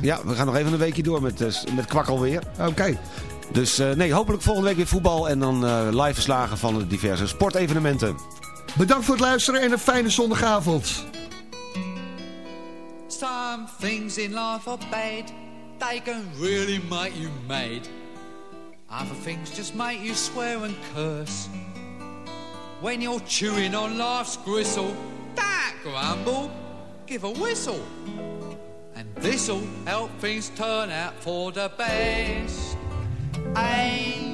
Ja, we gaan nog even een weekje door met, uh, met kwakkel weer. Oké. Dus nee, hopelijk volgende week weer voetbal en dan live verslagen van de diverse sportevenementen. Bedankt voor het luisteren en een fijne zondagavond. Some things in life are bad. They can really make you mad. Other things just make you swear and curse. When you're chewing on life's gristle, that grumble, give a whistle. This'll help things turn out for the best. Ain't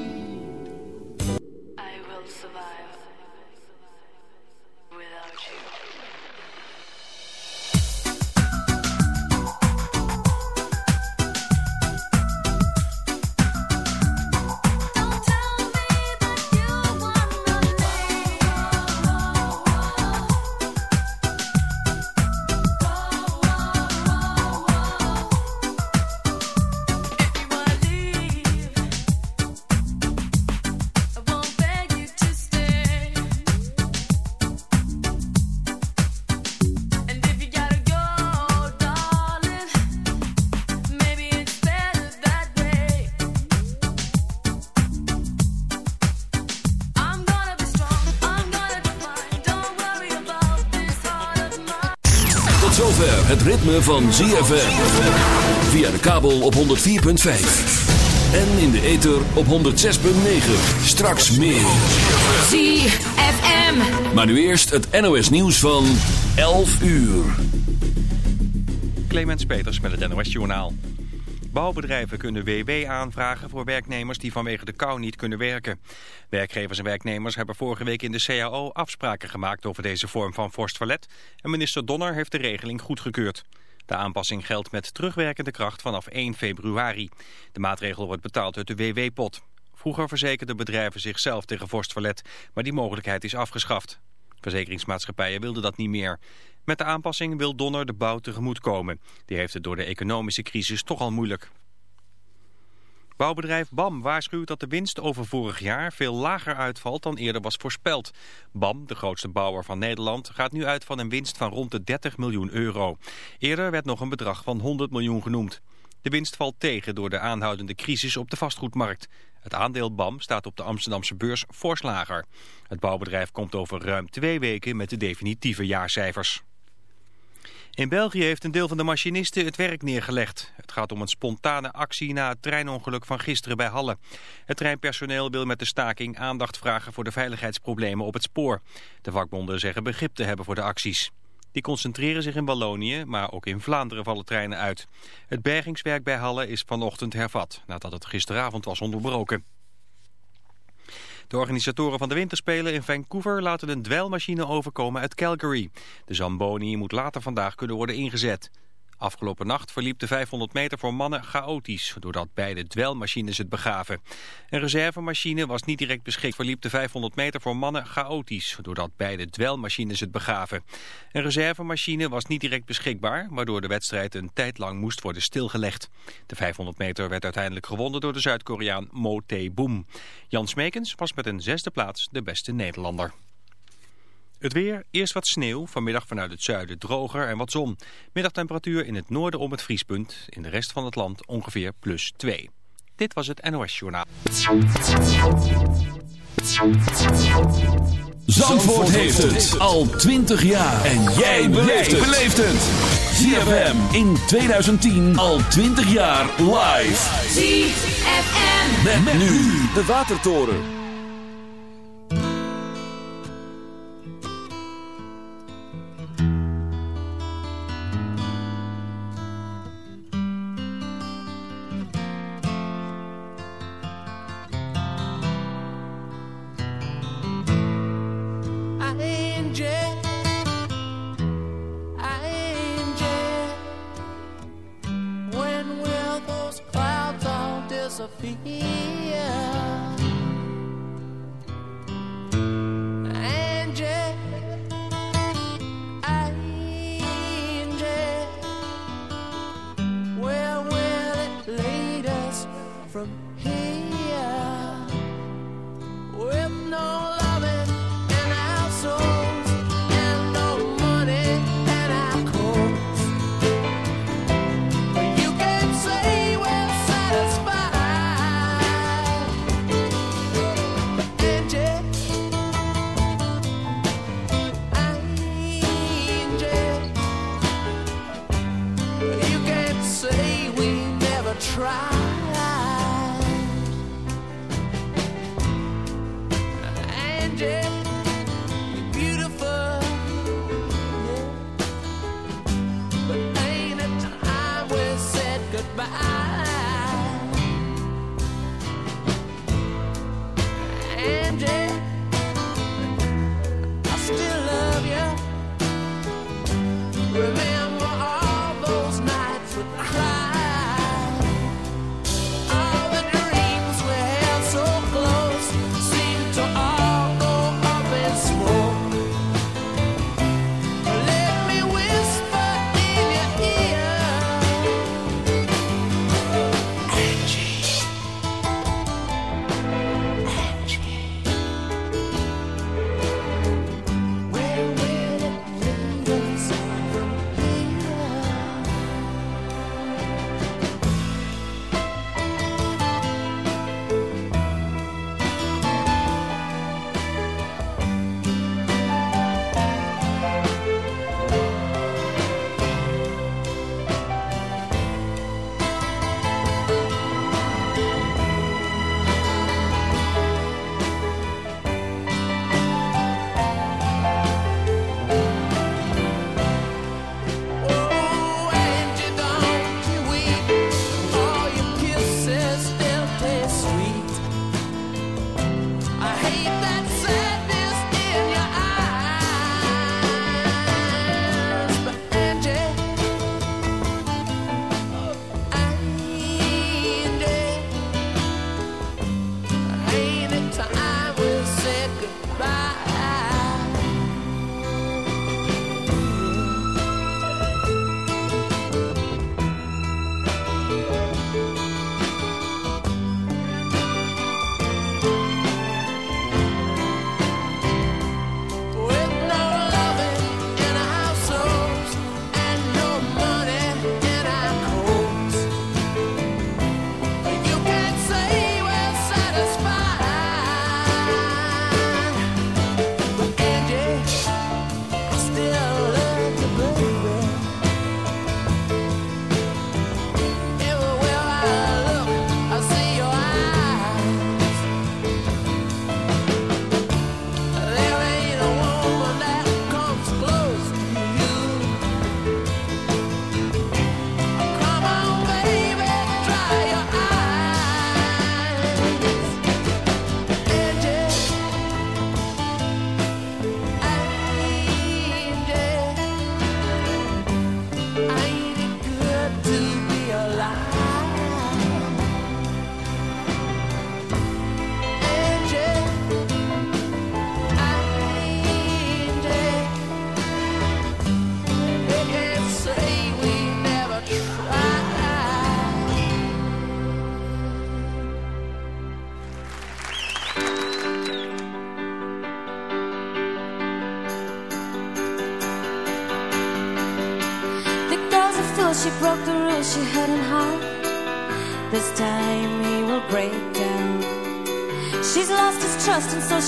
ritme van ZFM. Via de kabel op 104.5. En in de ether op 106.9. Straks meer. ZFM. Maar nu eerst het NOS nieuws van 11 uur. Clemens Peters met het NOS Journaal. Bouwbedrijven kunnen WW aanvragen voor werknemers die vanwege de kou niet kunnen werken. Werkgevers en werknemers hebben vorige week in de CAO afspraken gemaakt over deze vorm van vorstverlet. En minister Donner heeft de regeling goedgekeurd. De aanpassing geldt met terugwerkende kracht vanaf 1 februari. De maatregel wordt betaald uit de WW-pot. Vroeger verzekerden bedrijven zichzelf tegen vorstverlet, maar die mogelijkheid is afgeschaft. Verzekeringsmaatschappijen wilden dat niet meer. Met de aanpassing wil Donner de bouw tegemoetkomen. Die heeft het door de economische crisis toch al moeilijk. Bouwbedrijf BAM waarschuwt dat de winst over vorig jaar veel lager uitvalt dan eerder was voorspeld. BAM, de grootste bouwer van Nederland, gaat nu uit van een winst van rond de 30 miljoen euro. Eerder werd nog een bedrag van 100 miljoen genoemd. De winst valt tegen door de aanhoudende crisis op de vastgoedmarkt. Het aandeel BAM staat op de Amsterdamse beurs fors lager. Het bouwbedrijf komt over ruim twee weken met de definitieve jaarcijfers. In België heeft een deel van de machinisten het werk neergelegd. Het gaat om een spontane actie na het treinongeluk van gisteren bij Halle. Het treinpersoneel wil met de staking aandacht vragen voor de veiligheidsproblemen op het spoor. De vakbonden zeggen begrip te hebben voor de acties. Die concentreren zich in Wallonië, maar ook in Vlaanderen vallen treinen uit. Het bergingswerk bij Halle is vanochtend hervat, nadat het gisteravond was onderbroken. De organisatoren van de winterspelen in Vancouver laten een dweilmachine overkomen uit Calgary. De Zamboni moet later vandaag kunnen worden ingezet. Afgelopen nacht verliep de 500 meter voor mannen chaotisch, doordat beide dwelmachines het begaven. Een reservemachine was niet direct beschikbaar. Verliep de 500 meter voor mannen chaotisch, doordat beide dwelmachines het begaven. Een reservemachine was niet direct beschikbaar, waardoor de wedstrijd een tijd lang moest worden stilgelegd. De 500 meter werd uiteindelijk gewonnen door de Zuid-Koreaan Mo Tae-boom. Jan Smekens was met een zesde plaats de beste Nederlander. Het weer, eerst wat sneeuw, vanmiddag vanuit het zuiden droger en wat zon. Middagtemperatuur in het noorden om het vriespunt, in de rest van het land ongeveer plus 2. Dit was het NOS Journaal. Zandvoort heeft het al 20 jaar. En jij beleeft het. ZFM in 2010 al 20 jaar live. ZFM. Met, nu de Watertoren.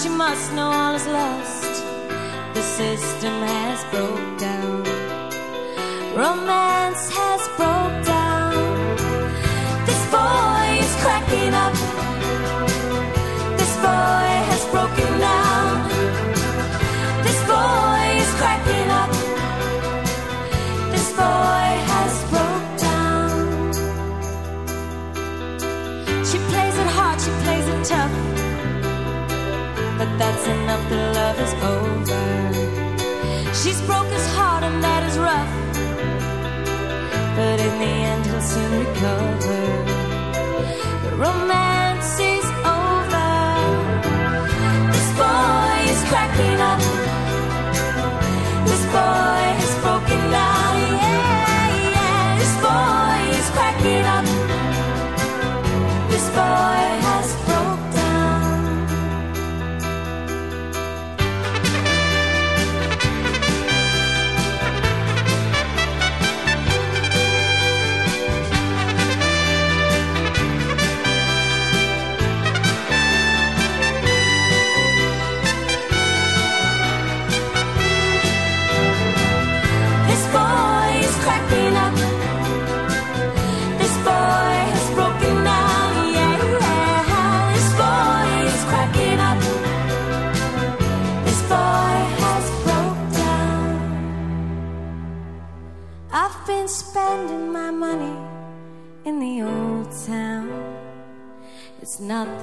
she must know all his love. is over. She's broke his heart and that is rough. But in the end, he'll soon recover. The romance is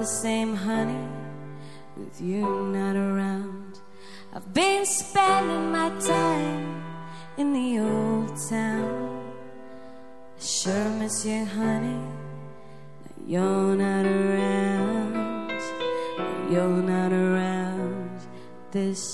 the same, honey, with you not around. I've been spending my time in the old town. I sure miss you, honey. Now you're not around. You're not around this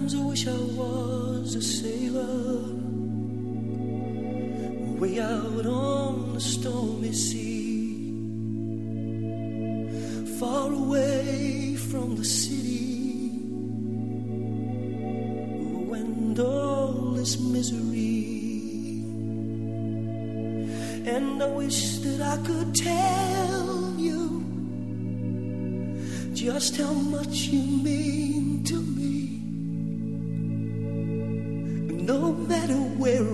Sometimes I wish I was a sailor, way out on the stormy sea, far away from the city, who all this misery. And I wish that I could tell you just how much you mean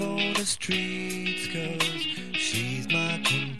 All the streets, cause she's my companion.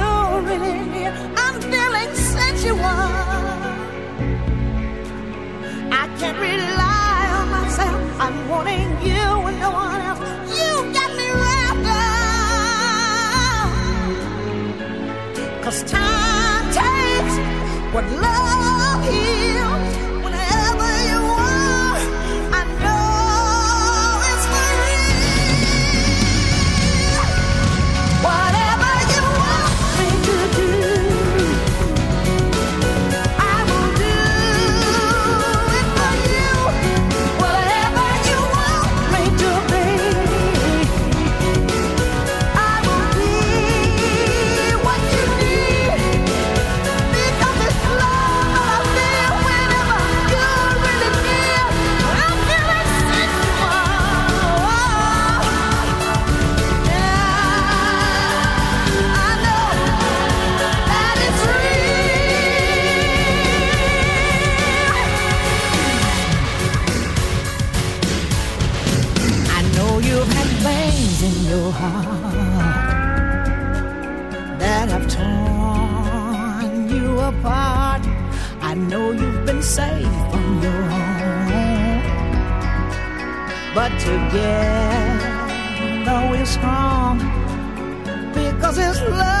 Yeah, know it's strong because it's love.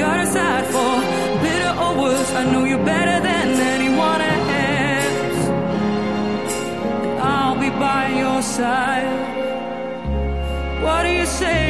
you're aside for bitter or worse. I know you better than anyone else. I'll be by your side. What do you say?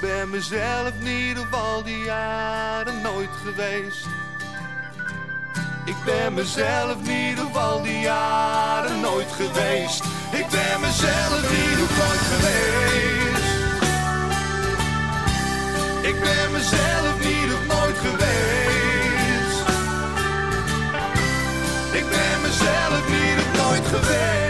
Ik ben mezelf niet op al die jaren nooit geweest. Ik ben mezelf niet op al die jaren nooit geweest. Ik ben mezelf niet op nooit geweest. Ik ben mezelf niet op nooit geweest. Ik ben mezelf niet op nooit geweest.